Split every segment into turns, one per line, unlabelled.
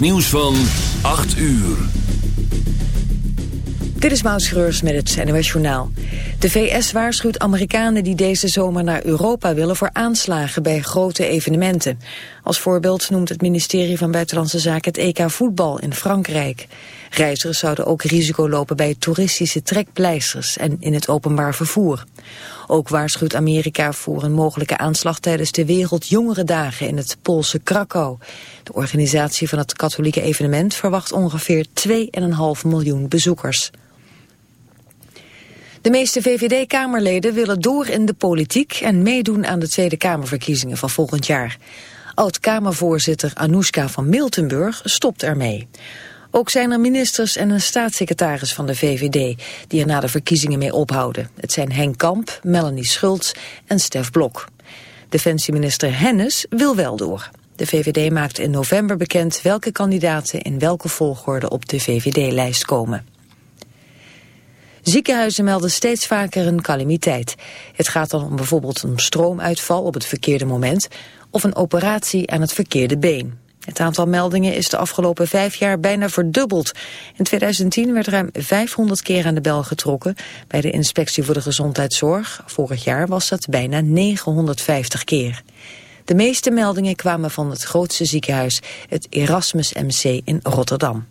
Nieuws van 8 uur.
Dit is Maud met het NOS Journaal. De VS waarschuwt Amerikanen die deze zomer naar Europa willen... voor aanslagen bij grote evenementen. Als voorbeeld noemt het ministerie van Buitenlandse Zaken... het EK voetbal in Frankrijk. Reizigers zouden ook risico lopen bij toeristische trekpleisters... en in het openbaar vervoer. Ook waarschuwt Amerika voor een mogelijke aanslag tijdens de Wereldjongerendagen in het Poolse Krakau. De organisatie van het katholieke evenement verwacht ongeveer 2,5 miljoen bezoekers. De meeste VVD-kamerleden willen door in de politiek en meedoen aan de Tweede Kamerverkiezingen van volgend jaar. Oud-Kamervoorzitter Anoushka van Miltenburg stopt ermee. Ook zijn er ministers en een staatssecretaris van de VVD... die er na de verkiezingen mee ophouden. Het zijn Henk Kamp, Melanie Schultz en Stef Blok. Defensieminister Hennis wil wel door. De VVD maakt in november bekend welke kandidaten... in welke volgorde op de VVD-lijst komen. Ziekenhuizen melden steeds vaker een calamiteit. Het gaat dan om bijvoorbeeld een stroomuitval op het verkeerde moment... of een operatie aan het verkeerde been. Het aantal meldingen is de afgelopen vijf jaar bijna verdubbeld. In 2010 werd ruim 500 keer aan de bel getrokken bij de Inspectie voor de Gezondheidszorg. Vorig jaar was dat bijna 950 keer. De meeste meldingen kwamen van het grootste ziekenhuis, het Erasmus MC in Rotterdam.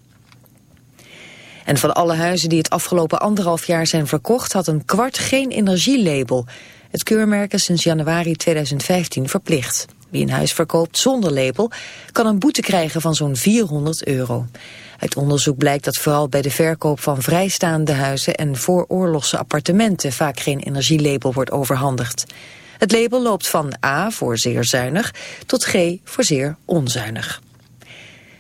En van alle huizen die het afgelopen anderhalf jaar zijn verkocht... had een kwart geen energielabel. Het keurmerk is sinds januari 2015 verplicht. Wie een huis verkoopt zonder label kan een boete krijgen van zo'n 400 euro. Uit onderzoek blijkt dat vooral bij de verkoop van vrijstaande huizen en vooroorlogse appartementen vaak geen energielabel wordt overhandigd. Het label loopt van A voor zeer zuinig tot G voor zeer onzuinig.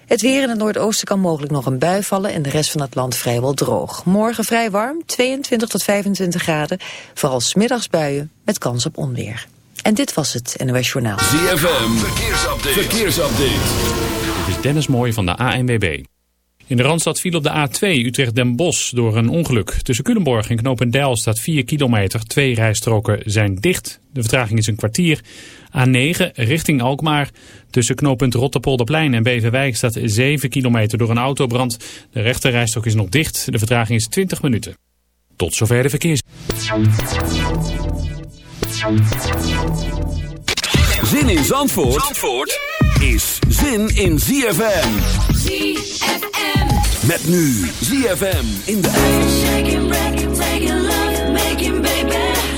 Het weer in het noordoosten kan mogelijk nog een bui vallen en de rest van het land vrijwel droog. Morgen vrij warm, 22 tot 25 graden, vooral smiddags buien met kans op onweer. En dit was het NOS Journaal.
ZFM, verkeersupdate. verkeersupdate.
Dit is Dennis Mooij van de ANWB. In de Randstad viel op de A2 Utrecht-Den Bosch door een ongeluk. Tussen Culemborg en Knopendijl staat 4 kilometer. Twee rijstroken zijn dicht. De vertraging is een kwartier. A9 richting Alkmaar. Tussen knooppunt Rotterpolderplein en Beverwijk staat 7 kilometer door een autobrand. De rechterrijstrook is nog dicht. De vertraging is 20 minuten. Tot zover de verkeers.
Zin in Zandvoort, Zandvoort is zin in ZFM.
ZFM.
Met nu ZFM in de
Shaking, break, taking love, making baby.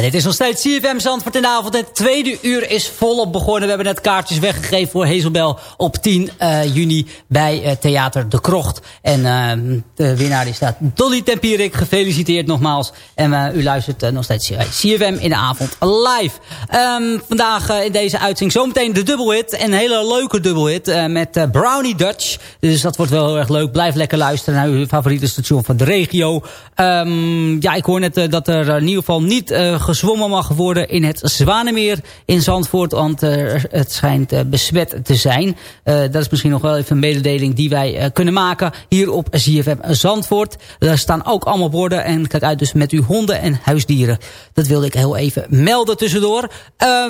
Dit is nog steeds CFM Zandvoort in de avond. Het tweede uur is volop begonnen. We hebben net kaartjes weggegeven voor Hazelbel op 10 uh, juni bij uh, Theater De Krocht. En uh, de winnaar die staat Dolly Tempierik. Gefeliciteerd nogmaals. En u luistert nog steeds CFM in de avond live. Um, vandaag in deze uitzending zometeen de dubbelhit. Een hele leuke dubbelhit met Brownie Dutch. Dus dat wordt wel heel erg leuk. Blijf lekker luisteren naar uw favoriete station van de regio. Um, ja, ik hoor net dat er in ieder geval niet gezwommen mag worden in het Zwanemeer in Zandvoort. Want uh, het schijnt uh, besmet te zijn. dat is misschien nog wel even een mededeling die wij kunnen maken hier op ZFM Zandvoort. Daar staan ook allemaal borden. En kijk uit dus met uw honden en huisdieren. Dat wilde ik heel even melden tussendoor.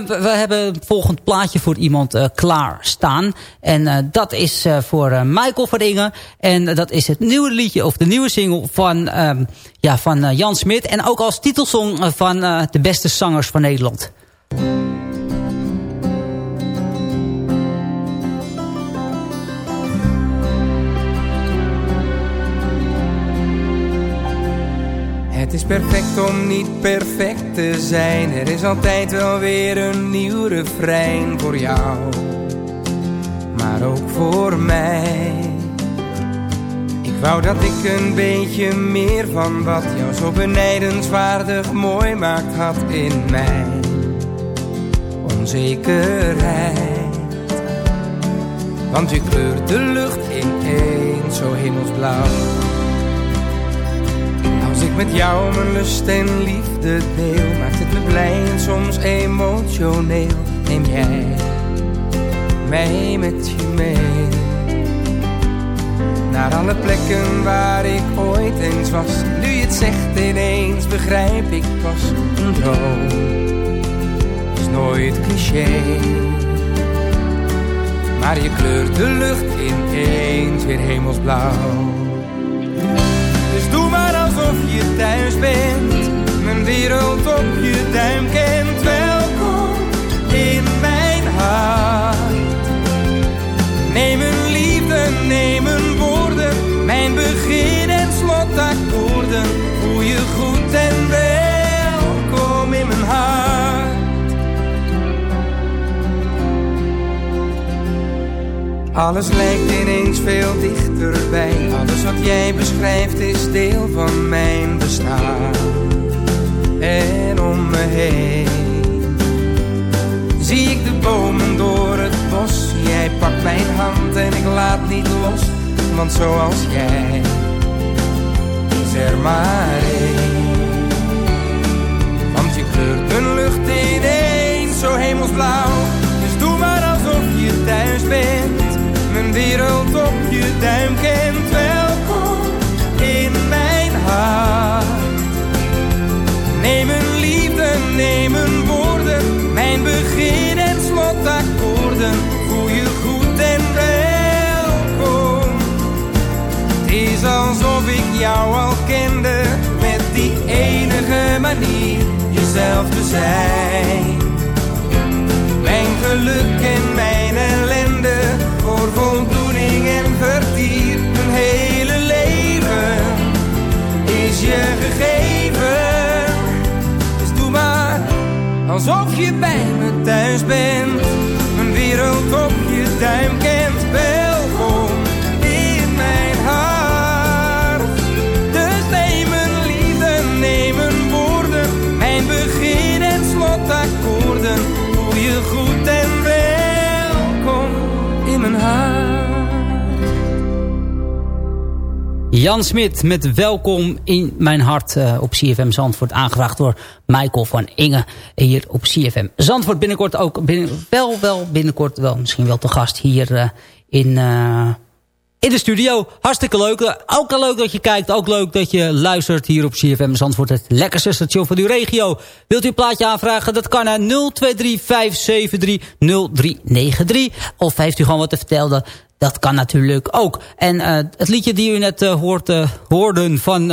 we, hebben een volgend plaatje voor iemand klaar staan. En dat is voor Michael van Ingen. En dat is het nieuwe liedje of de nieuwe single van, um, ja, van Jan Smit. En ook als titelsong van uh, de beste zangers van Nederland.
Het is perfect om niet perfect te zijn. Er is altijd wel weer een nieuw refrein voor jou. Maar ook voor mij. Ik wou dat ik een beetje meer van wat jou zo benijdenswaardig mooi maakt had in mij. Onzekerheid. Want je kleurt de lucht ineens zo hemelsblauw. Als ik met jou mijn lust en liefde deel, maakt het me blij en soms emotioneel. Neem jij mij met je mee naar alle plekken waar ik ooit eens was. Nu je het zegt ineens begrijp ik pas een droom. Is nooit cliché. Maar je kleurt de lucht ineens weer hemelsblauw. Dus doe maar alsof je thuis bent. Mijn wereld op je duim kent. Welkom in mijn hart. Neem een liefde, neem een slotakkoorden. Voel je goed en welkom in mijn hart. Alles lijkt ineens veel dichterbij. Alles wat jij beschrijft is deel van mijn bestaan. En om me heen zie ik de bomen door het bos. Jij pakt mijn hand en ik laat niet los. Want zoals jij Want je kleurt een lucht ineens zo hemelsblauw. Dus doe maar alsof je thuis bent. Mijn wereld op je duim kent. Welkom in mijn hart. Neem een liefde, neem een alsof ik jou al kende. Met die enige manier jezelf te zijn. Mijn geluk en mijn ellende. Voor voldoening en vertier. Mijn hele leven is je gegeven. Dus doe maar alsof je bij me thuis bent.
Jan Smit met Welkom in mijn hart uh, op CFM Zandvoort. Aangevraagd door Michael van Inge hier op CFM Zandvoort. Binnenkort ook, binnen, wel, wel binnenkort wel misschien wel te gast hier uh, in, uh, in de studio. Hartstikke leuk. Ook leuk dat je kijkt. Ook leuk dat je luistert hier op CFM Zandvoort. Het lekkerste station van uw regio. Wilt u een plaatje aanvragen? Dat kan naar 023-573-0393. Of heeft u gewoon wat te vertellen? Dat kan natuurlijk ook. En uh, het liedje die u net uh, hoort, uh, hoorden van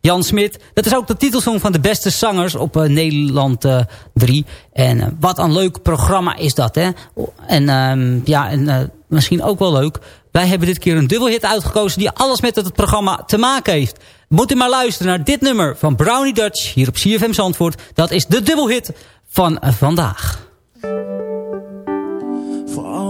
Jan Smit... dat is ook de titelsong van de beste zangers op Nederland 3. En wat een leuk programma is dat, hè? En ehm, ja, en misschien ook wel leuk... wij hebben dit keer een dubbelhit uitgekozen... die alles met het programma te maken heeft. moet u maar luisteren naar dit nummer van Brownie Dutch hier op CFM Zandvoort. Dat is de dubbelhit van vandaag.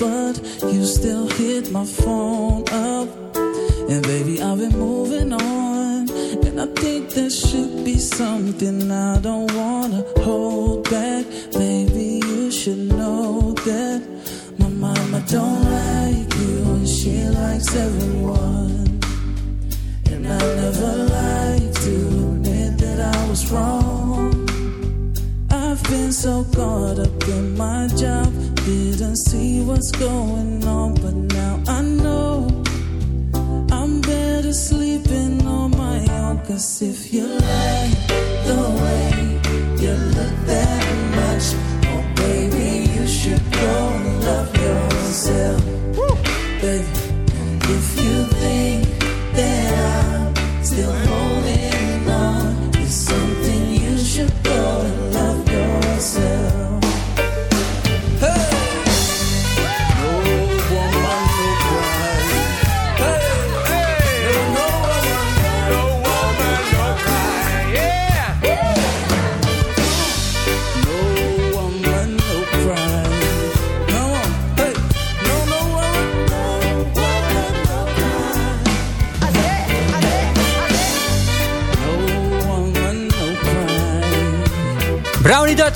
But you still hit my phone up. And baby, I've been moving on. And I think there should be something I don't wanna hold back. Baby, you should know that My mama don't like you And she likes everyone. And I never like to admit that I was wrong. Been so caught up in my job, didn't see what's going on, but now I know I'm better sleeping on my own. Cause if you like the way you look that much, oh baby, you should go and love yourself. Baby, if you think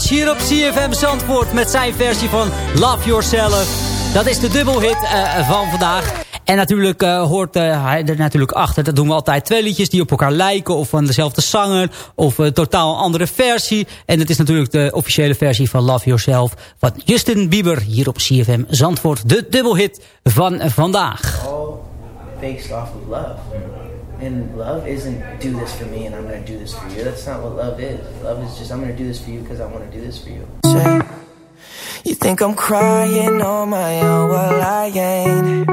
Hier op CFM Zandvoort met zijn versie van Love Yourself. Dat is de dubbelhit eh, van vandaag. En natuurlijk eh, hoort eh, hij er natuurlijk achter. Dat doen we altijd twee liedjes die op elkaar lijken. Of van dezelfde zanger. Of een totaal andere versie. En het is natuurlijk de officiële versie van Love Yourself. Van Justin Bieber hier op CFM Zandvoort. De dubbelhit van vandaag.
all based off of love. And love isn't do this for me and I'm gonna do this for you. That's not what love is. Love is just I'm gonna do this for you because I want to do this for you.
You think I'm crying on my own, well I ain't.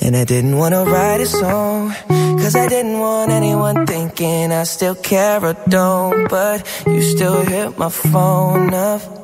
And I didn't wanna write a song, cause I didn't want anyone thinking I still care or don't. But you still hit my phone up.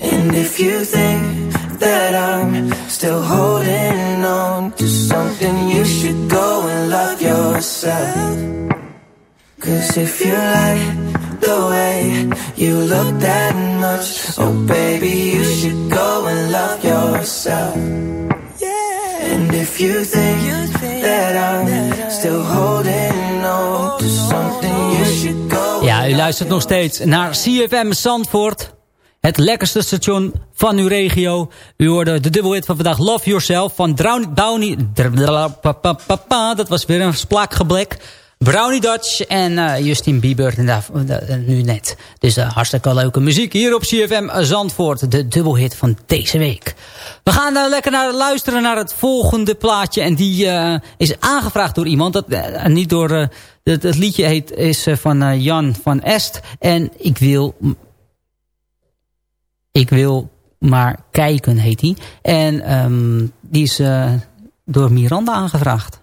And if you think that I'm still holding on to something, you should go and love yourself. Cause if you like the way you look that much, oh baby, you should go and love yourself. And if you think that I'm still holding on to something, you should go.
Ja, u luistert nog steeds naar CFM Zandvoort. Het lekkerste station van uw regio. U hoorde de dubbelhit van vandaag Love Yourself van Drown- Downy... Dat was weer een splaakgeblek. Brownie Dutch en eh, Justin Bieber eh, nu net. Dus eh, hartstikke leuke muziek hier op CFM Zandvoort. De dubbelhit van deze week. We gaan eh, lekker naar, luisteren naar het volgende plaatje. En die is aangevraagd door iemand. Dat, niet door... eh, het, liedje heet, is van Jan van Est. En ik wil... Ik wil maar kijken, heet hij. En ehm, die is eh, door Miranda aangevraagd.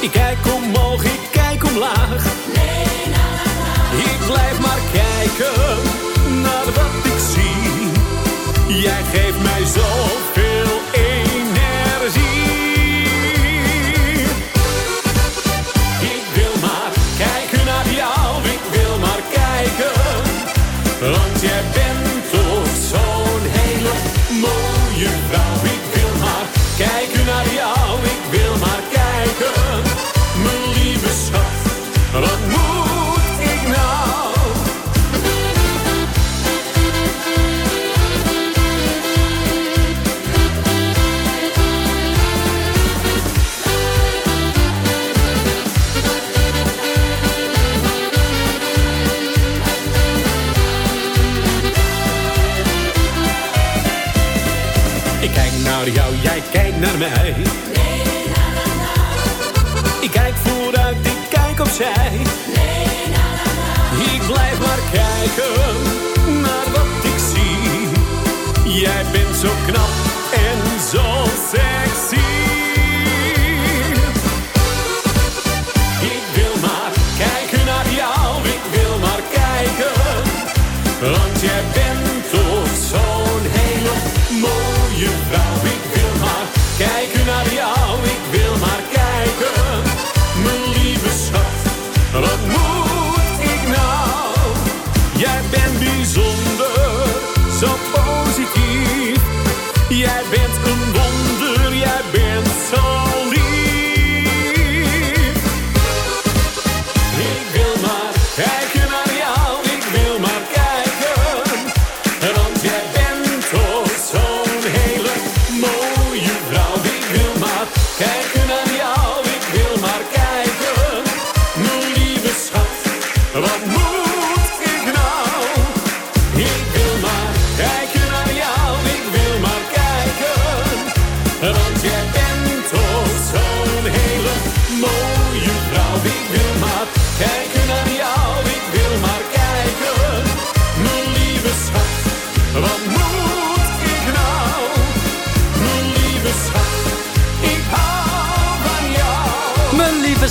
Ik kijk omhoog, ik kijk omlaag. Ik blijf maar kijken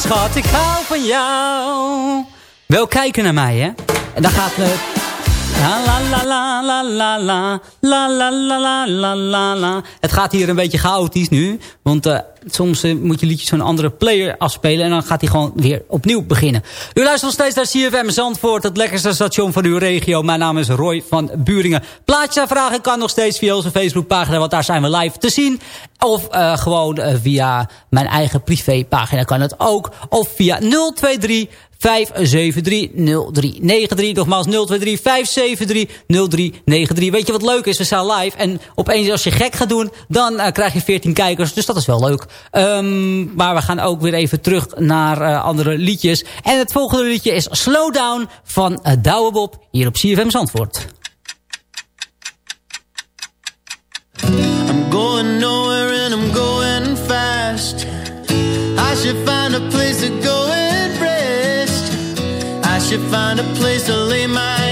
schat, ik
hou van jou. Wel kijken naar mij, hè. En dan gaat het... La la la la la la la la la la la la. Het gaat hier een beetje chaotisch nu. Want uh, soms uh, moet je liedjes van een andere player afspelen. En dan gaat hij gewoon weer opnieuw beginnen. U luistert nog steeds naar CFM Zandvoort. Het lekkerste station van uw regio. Mijn naam is Roy van Buringen. Plaatje vragen kan nog steeds via onze Facebookpagina. Want daar zijn we live te zien. Of uh, gewoon via mijn eigen privépagina kan het ook. Of via 023 573-0393. Nogmaals 023-573-0393. Weet je wat leuk is? We staan live. En opeens als je gek gaat doen, dan uh, krijg je 14 kijkers. Dus dat is wel leuk. Um, maar we gaan ook weer even terug naar uh, andere liedjes. En het volgende liedje is Slowdown van uh, Bob. Hier op CFM Zandvoort.
I'm going nowhere and I'm going fast. I should find a place to go should find a place to lay my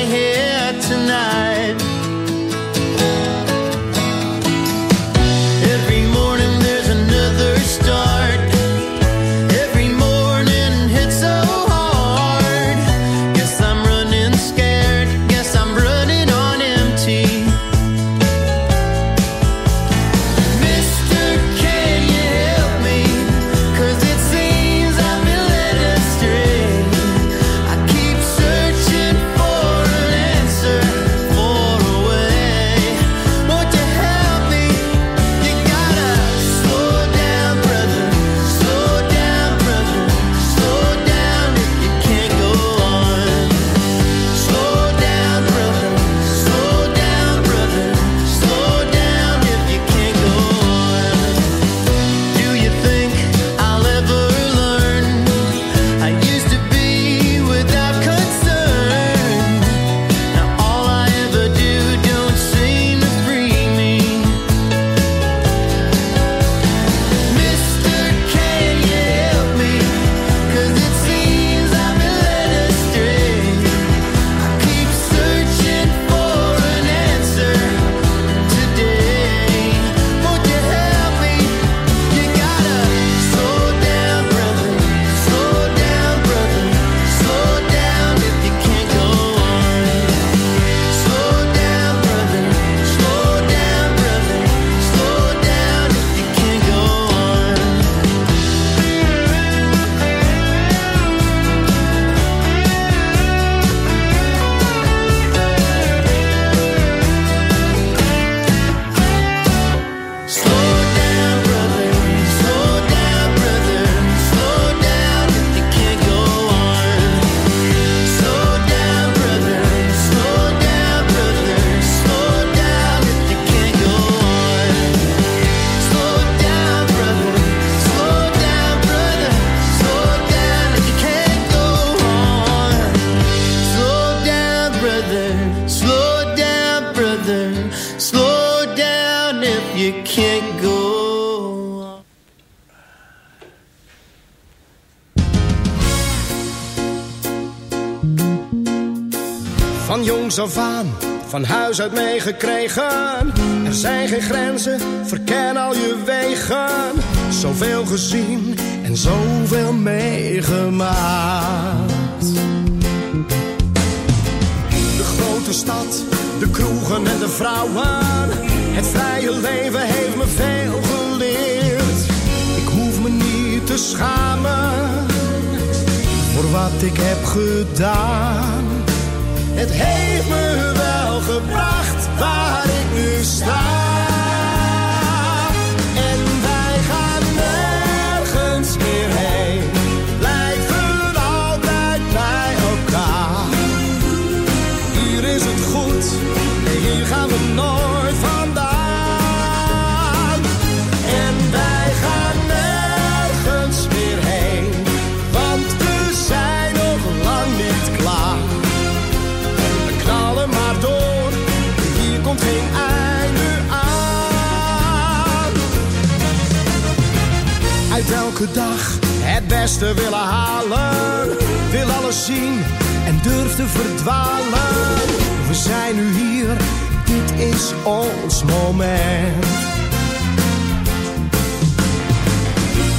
jongs af aan, van huis uit meegekregen. Er zijn geen grenzen, verken al je wegen. Zoveel gezien en zoveel meegemaakt. De grote stad, de kroegen en de vrouwen. Het vrije leven heeft me veel geleerd. Ik hoef me niet te schamen voor wat ik heb gedaan. Het heeft me wel gebracht waar ik nu sta. En wij gaan nergens meer heen. Blijven altijd bij elkaar. Hier is het goed, hier gaan we nooit elke dag het beste willen halen. Wil alles zien en durf te verdwalen. We zijn nu hier, dit is ons moment.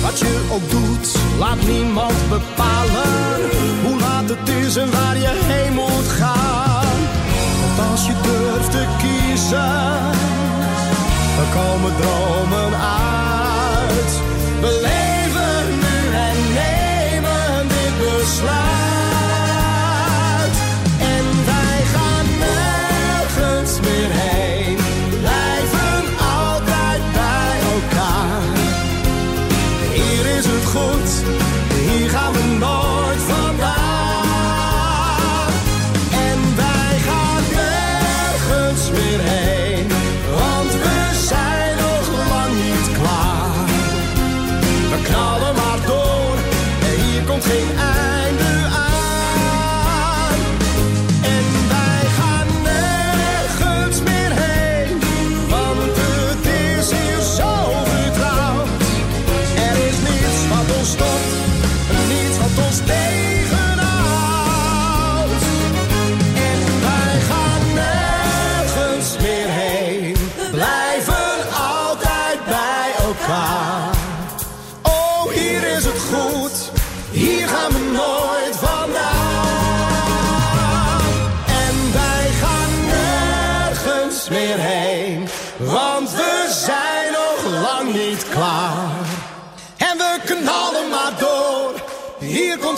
Wat je ook doet, laat niemand bepalen. Hoe laat het is en waar je heen moet gaan. Want als je durft te kiezen, dan komen dromen uit.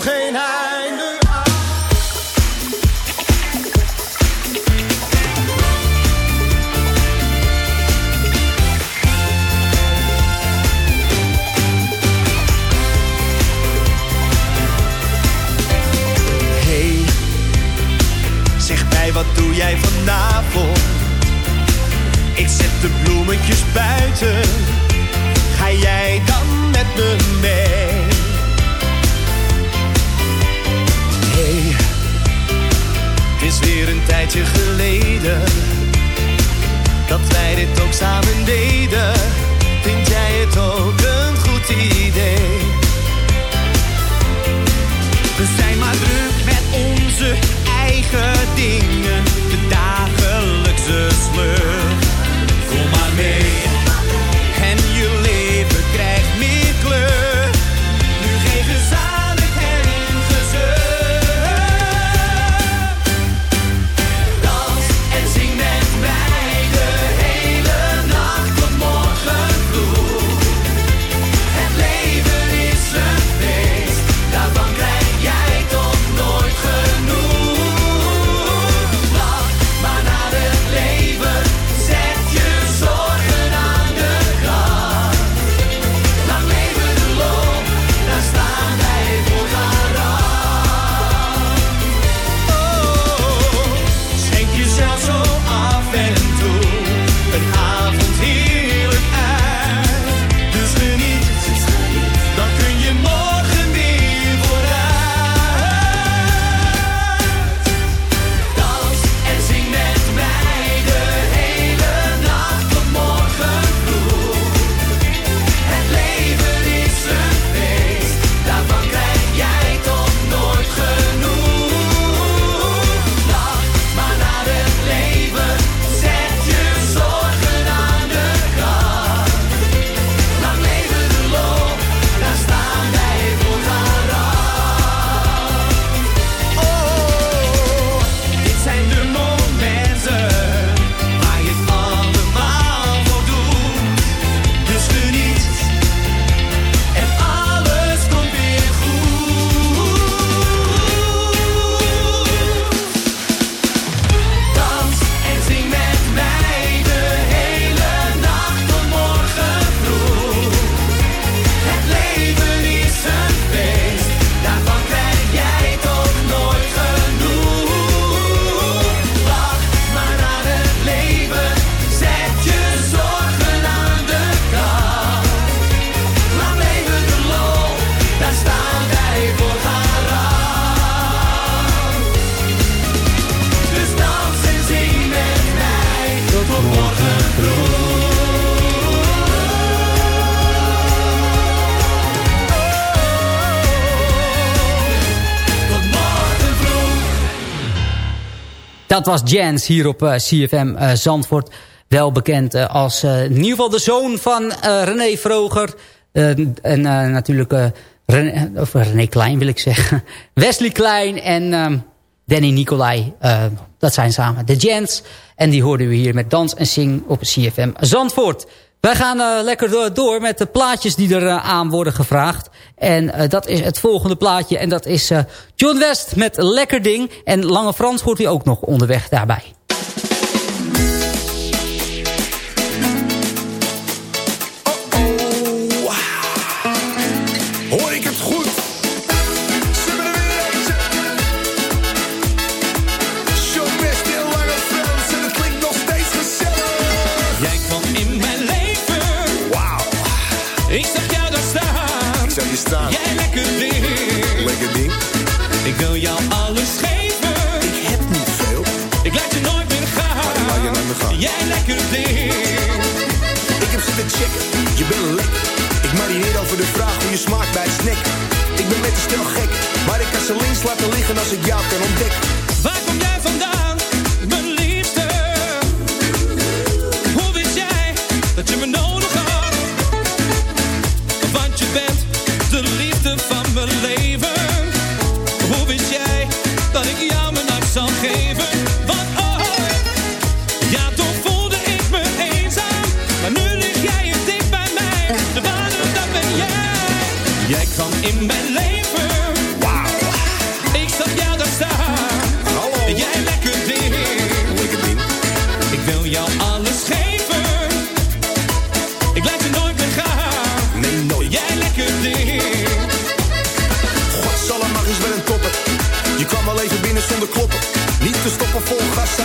geen.
Hey, zeg mij wat doe jij vanavond? Ik zet de bloemetjes buiten. Ga jij dan met me mee? dat
was Jens hier op eh, CFM eh, Zandvoort. Wel bekend eh, als in ieder geval de zoon van René Vroger. en natuurlijk René, René Klein wil ik zeggen. Wesley Klein en ehm, Danny Nicolai. dat zijn samen de Jens. En die hoorden we hier met Dans en zing op CFM Zandvoort. Wij gaan eh, lekker door, met de plaatjes die er eh, aan worden gevraagd. En eh, dat is het volgende plaatje. En dat is John West met Lekker Ding. En Lange Frans hoort u ook nog onderweg daarbij.
Jij lekker ding.
Lekker ding.
Ik wil jou alles geven.
Ik heb niet veel,
Ik laat je nooit meer gaan.
laat je naar me gaan.
Jij lekker ding.
Ik heb zitten checken, je bent lek. Ik marineer over de vraag hoe je smaakt bij een snack. Ik ben met de stel gek, maar ik kan ze links laten liggen als ik jou kan ontdekken.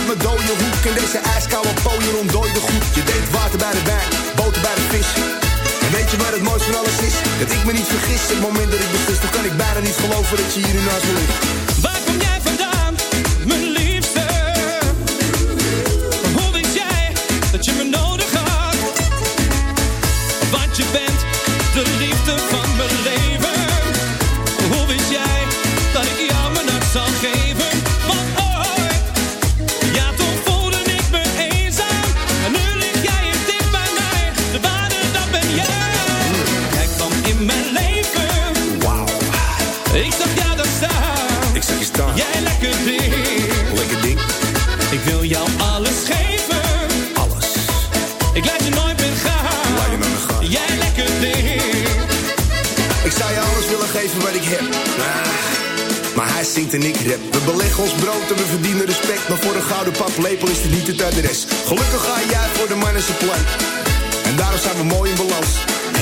Uit mijn dode hoek. In deze ijskoude pooier ontdooide goed. Je deed water bij de wijn, boter bij de vis. En weet je wat het mooiste van alles is? Dat ik me niet vergis. Het moment dat ik beslis, dan kan ik bijna niet geloven dat je hier nu naast me ligt. Rap. We beleggen ons brood en we verdienen respect. Maar voor een gouden paplepel is dit niet het adres. Gelukkig ga jij voor de man en zijn plan. En daarom zijn we mooi in balans.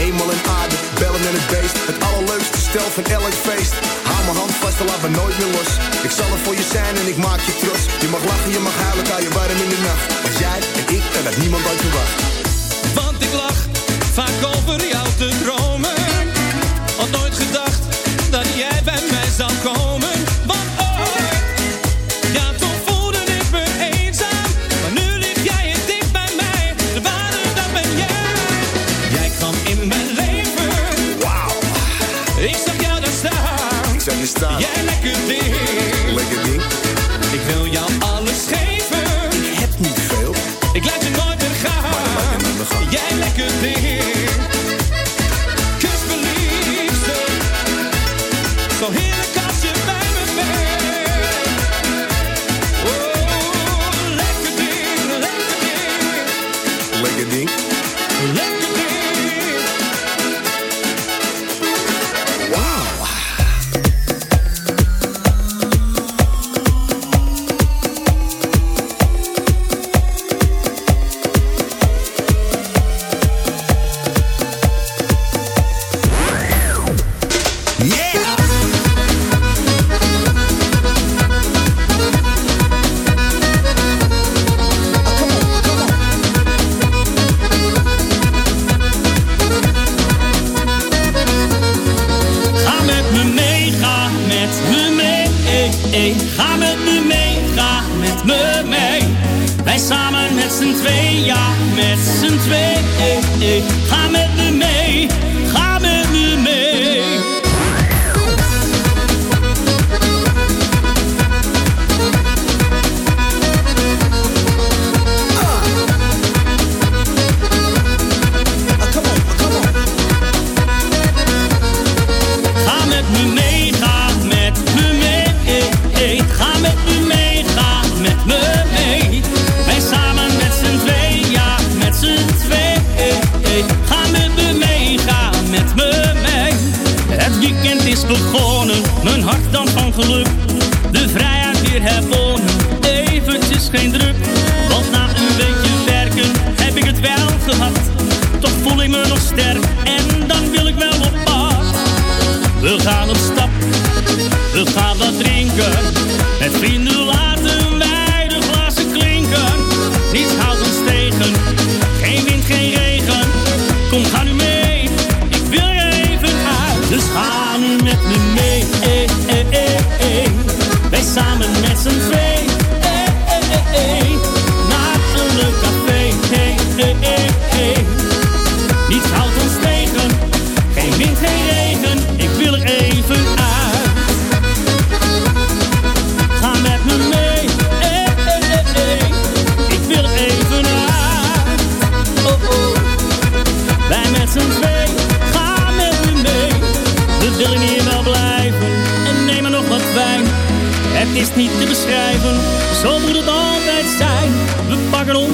Hemel en aarde, bellen en het beest. Het allerleukste stel van elk feest. Hou mijn hand vast en laat me nooit meer los. Ik zal er voor je zijn en ik maak je trots. Je mag lachen, je mag huilen, kan je warm in de nacht. Maar jij en ik, en dat niemand ooit verwacht.
Want ik lach vaak over jou te dromen. Had nooit gedacht dat jij bij mij zou komen. Jij
mee. Ga met me mee, ga met me mee. Wij samen met z'n twee, ja, met z'n twee. Ga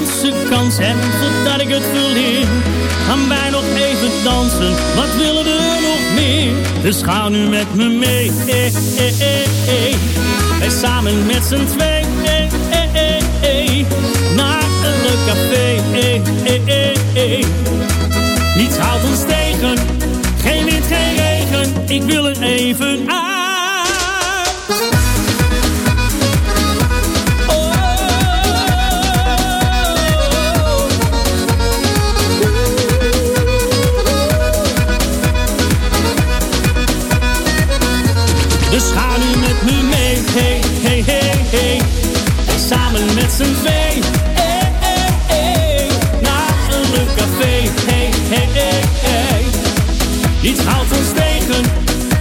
onze kans en voordat ik het verleer, gaan wij nog even dansen. Wat willen we nog meer? Dus ga nu met me mee, eh, eh, eh, eh. Wij samen met z'n twee, eh, eh, eh, eh. Naar een café, eh, eh, eh, eh. Niets houdt ons tegen, geen wind, geen regen. Ik wil er even uit. Z'n eh, eh, eh. Naar een leuk café, hey, hey, hey, hey. Houdt ons tegen,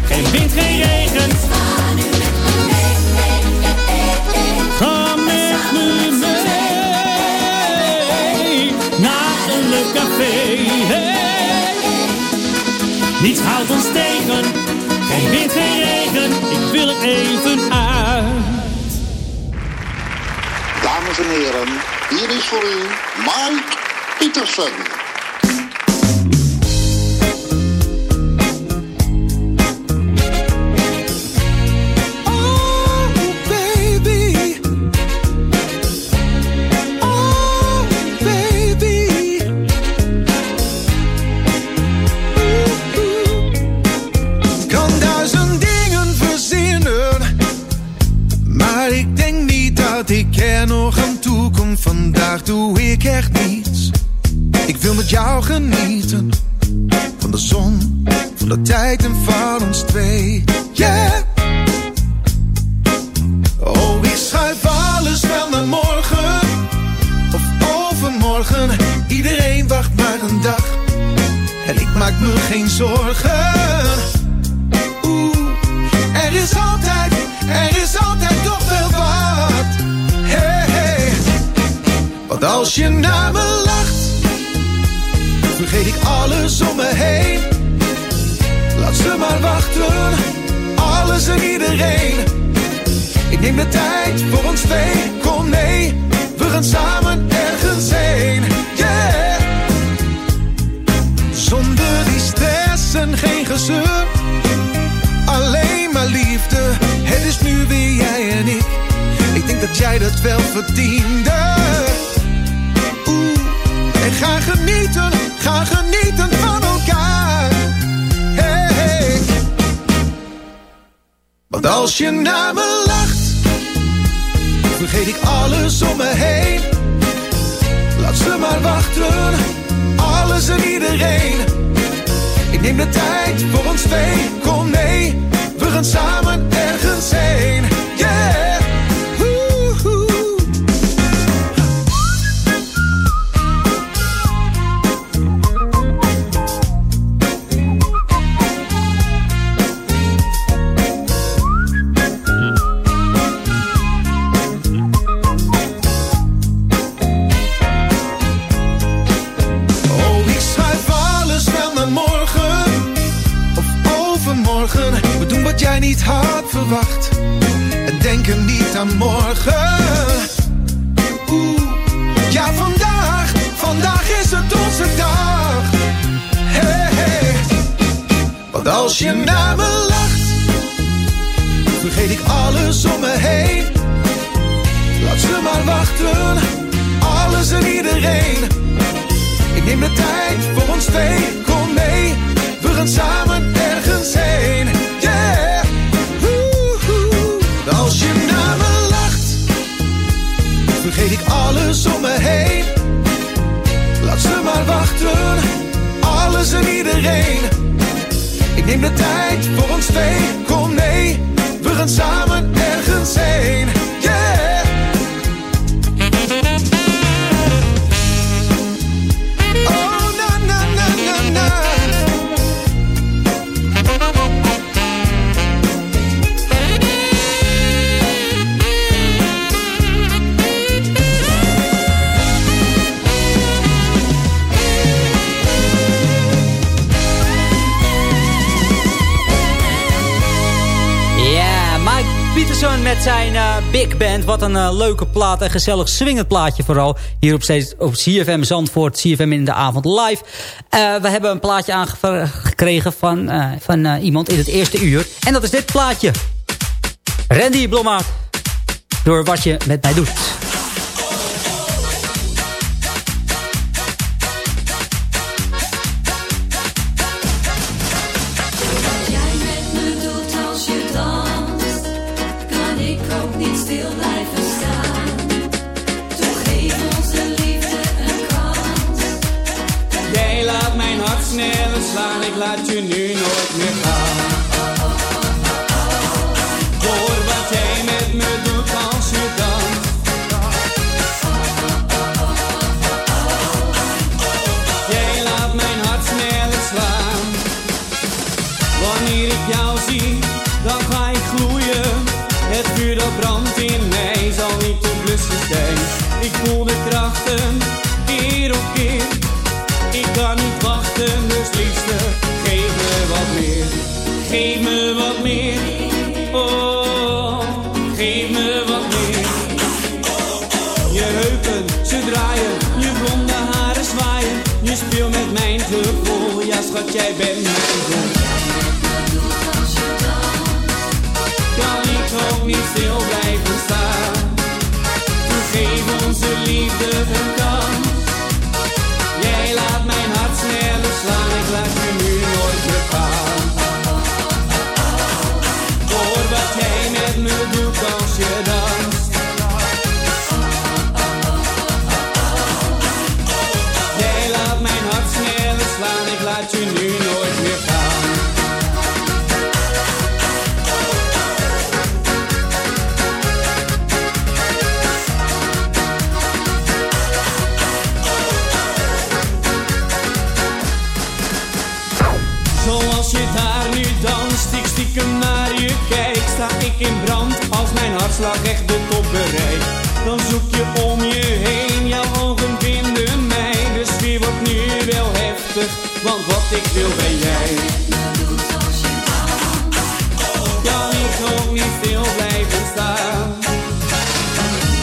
geen wind, geen regen. Ga met me mee, naar een leuk café, hey. Niets houdt ons tegen, geen wind, geen regen. Ik wil er even uit.
Dames en heren, hier is voor u Mike Peterson.
Me geen zorgen. Oeh, er is altijd, er is altijd toch wel wat. Hey, hey. Want als je naar me lacht, vergeet ik alles om me heen. Laat ze maar wachten, alles en iedereen. Ik neem de tijd voor ons twee, kom mee. We gaan samen ergens dat jij dat wel verdiende. Oeh, en ga genieten, ga genieten van elkaar. Hey. Want als je naar me lacht, vergeet ik alles om me heen. Laat ze maar wachten, alles en iedereen. Ik neem de tijd voor ons twee, kom mee. We gaan samen ergens heen, morgen. Oeh, ja vandaag, vandaag is het onze dag. Hey, hey. Want als je naar me lacht, vergeet ik alles om me heen. Laat ze maar wachten, alles en iedereen. Ik neem de tijd voor ons twee, kom mee. We gaan samen ergens heen. Yeah. Als je alles om me heen. Laat ze maar wachten, alles en iedereen. Ik neem de tijd voor ons twee, kom mee. We gaan samen ergens heen.
Met zijn eh, big band. Wat een eh, leuke plaat en gezellig swingend plaatje vooral. Hier op, steeds, op CFM Zandvoort, CFM in de avond live. Eh, we hebben een plaatje aangekregen van, van iemand in het eerste uur. En dat is dit plaatje. Randy Blommaert. Door wat je met mij doet.
Niet
hartslag echt de top Dan zoek je om je heen, jouw ogen vinden mij De sfeer wordt nu wel heftig, want wat ik wil ben jij Kan ik ook niet stil blijven staan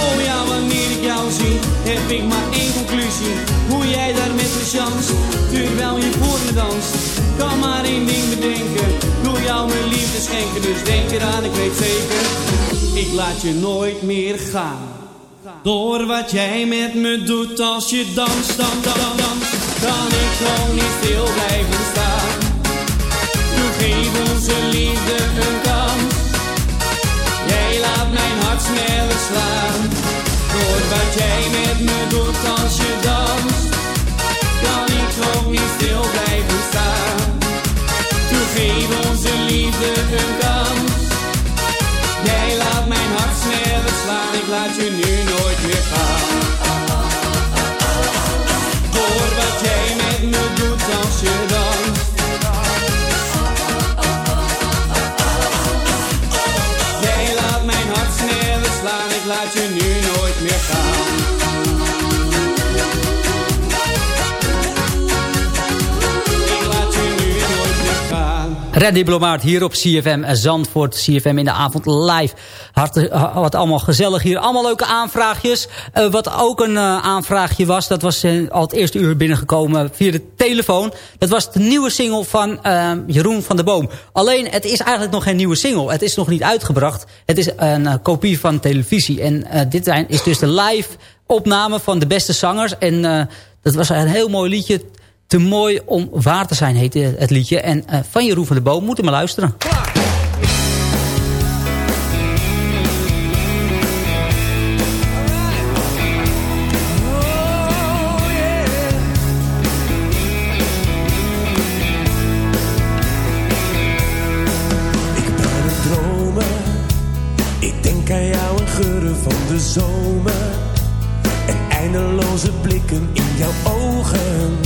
Oh ja, wanneer ik jou zie, heb ik maar één conclusie. Hoe jij daar met me chance, terwijl je voor me danst. Kan maar één ding bedenken, wil jou mijn liefde schenken. Dus denk eraan, ik weet zeker, ik laat je nooit meer gaan. Door wat jij met me doet als je danst, dan, dan, dan, kan ik gewoon niet stil blijven staan. Doe geef onze liefde een kans. Jij laat mijn hart sneller slaan. Door wat jij met me doet als je danst, kan ik ook niet stil blijven staan. Toe geef onze liefde een kans. Jij laat mijn hart sneller slaan, ik laat je nu nooit meer gaan.
Blomaert hier op CFM Zandvoort. CFM in de avond live. Hart, wat allemaal gezellig hier. Allemaal leuke aanvraagjes. Eh, wat ook een eh, aanvraagje was. Dat was eh, al het eerste uur binnengekomen via de telefoon. Dat was de nieuwe single van Jeroen van der Boom. Alleen het is eigenlijk nog geen nieuwe single. Het is nog niet uitgebracht. Het is een kopie van televisie. En dit is dus de live opname van de beste zangers. En dat was een heel mooi liedje. Te mooi om waar te zijn heet het liedje. En uh, van Jeroen van de Boom moeten we luisteren.
Ik droomen ik denk aan jouw geur van de zomer en eindeloze
blikken in jouw ogen.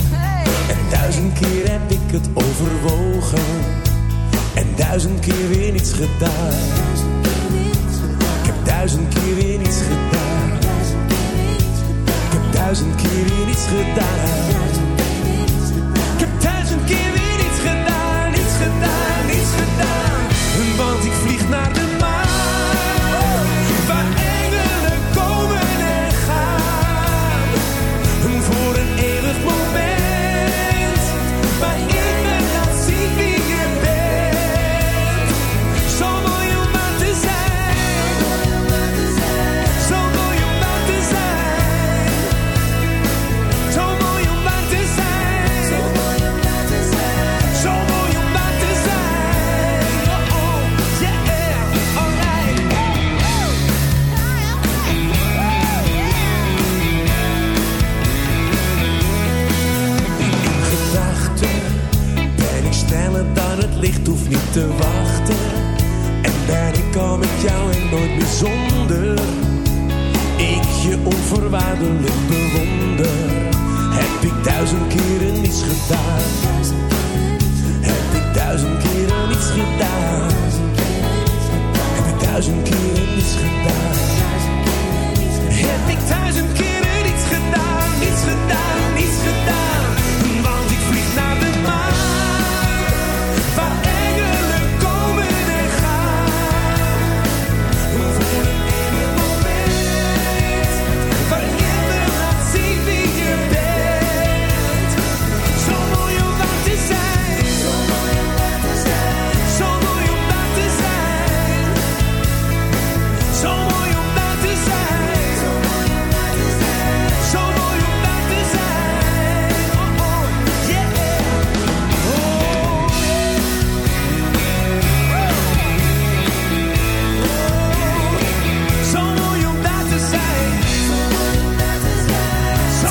En duizend keer heb ik het overwogen. En duizend keer weer niets gedaan. Ik heb duizend keer weer niets gedaan. Ik heb duizend keer weer niets gedaan. Hoeft niet te wachten. En ben ik al met jou en nooit meer zonder. Ik je onvoorwaardelijk bewonder. Heb ik duizend keren niets gedaan? Heb ik duizend keren niets gedaan? Heb ik duizend keren niets gedaan? Heb ik duizend keren niets gedaan? Niets gedaan, niets gedaan?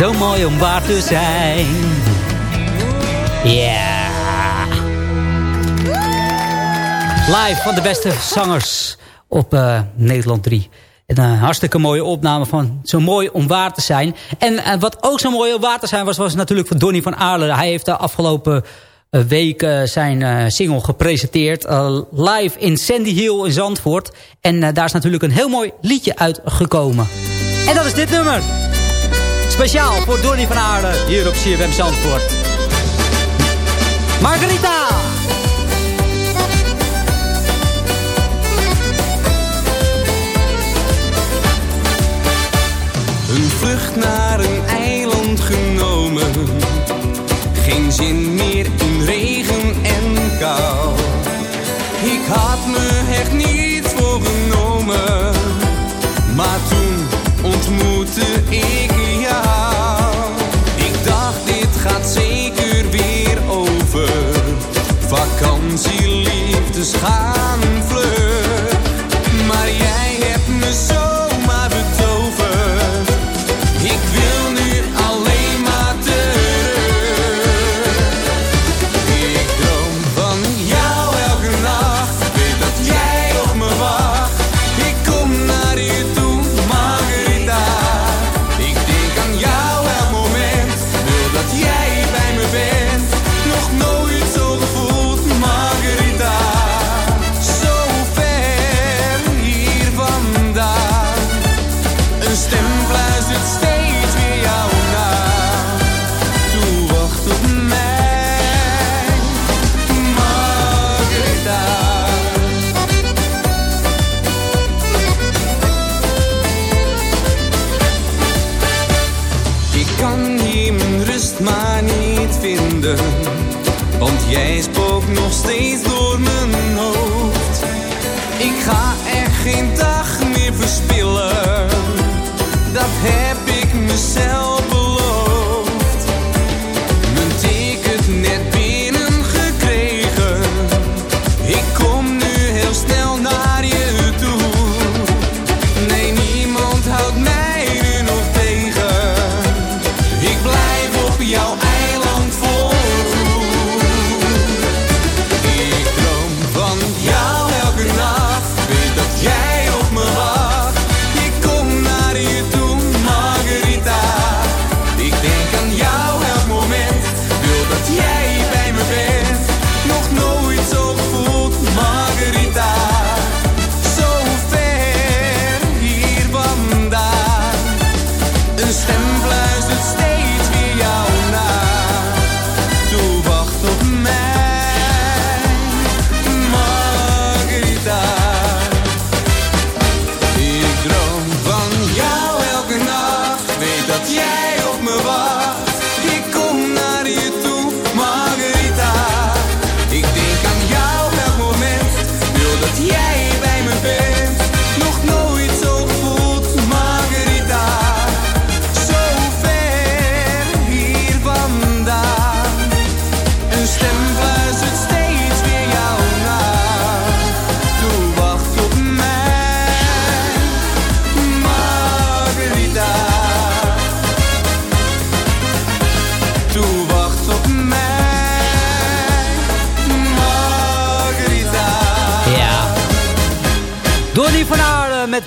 Zo mooi om waar te zijn.
Ja. Live van de beste zangers op eh, Nederland 3. En een hartstikke mooie opname van Zo mooi om waar te zijn. En eh, wat ook zo mooi om waar te zijn was, was natuurlijk van Donny van Aarle. Hij heeft de afgelopen eh, week eh, zijn eh, single gepresenteerd. eh, live in Sandy Hill in Zandvoort. En eh, daar is natuurlijk een heel mooi liedje uitgekomen. En dat is dit nummer. Speciaal voor Donny van Aarle hier op CFM Zandvoort. Margarita!
Een vlucht naar een eiland genomen. Geen zin meer in regen en kou. Ik had me ontmoette ik jou. Ik dacht dit gaat zeker weer over. Vakantie, liefdes gaan vlug.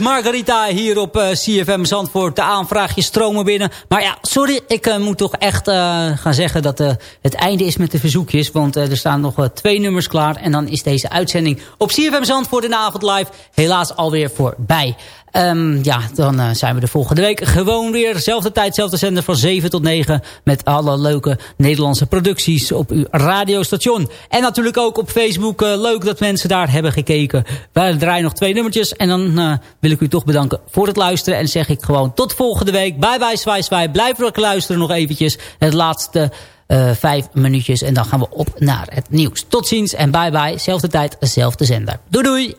Margarita hier op
eh, CFM Zandvoort. De aanvraagjes stromen binnen. Maar ja, sorry, ik eh, moet toch echt eh, gaan zeggen dat het einde is met de verzoekjes. Want er staan nog twee nummers klaar. En dan is deze uitzending op CFM Zandvoort in de avond live helaas alweer voorbij. Ehm, ja, dan eh, zijn we de volgende week gewoon weer. Zelfde tijd, zelfde zender van 7 tot 9. Met alle leuke Nederlandse producties op uw radiostation. En natuurlijk ook op Facebook. eh, leuk dat mensen daar hebben gekeken. Wij draaien nog twee nummertjes. En dan eh, wil ik u toch bedanken voor het luisteren. En zeg ik gewoon tot volgende week. Bye bye, zwaai zwaai. Blijf luisteren nog eventjes. Het laatste eh, vijf minuutjes. En dan gaan we op naar het nieuws. Tot ziens en bye bye. Zelfde tijd, zelfde zender. Doei doei.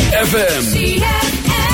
ZFM.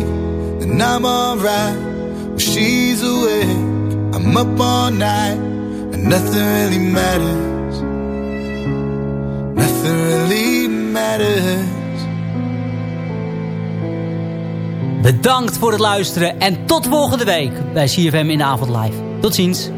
I'm alright when she's awake. I'm up all night and nothing really matters. Nothing really matters.
Bedankt voor het luisteren en tot volgende week bij CFM in de avond live. Tot ziens.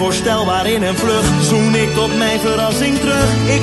Voorstel in een vlucht. Zoen ik tot mijn verrassing terug. Ik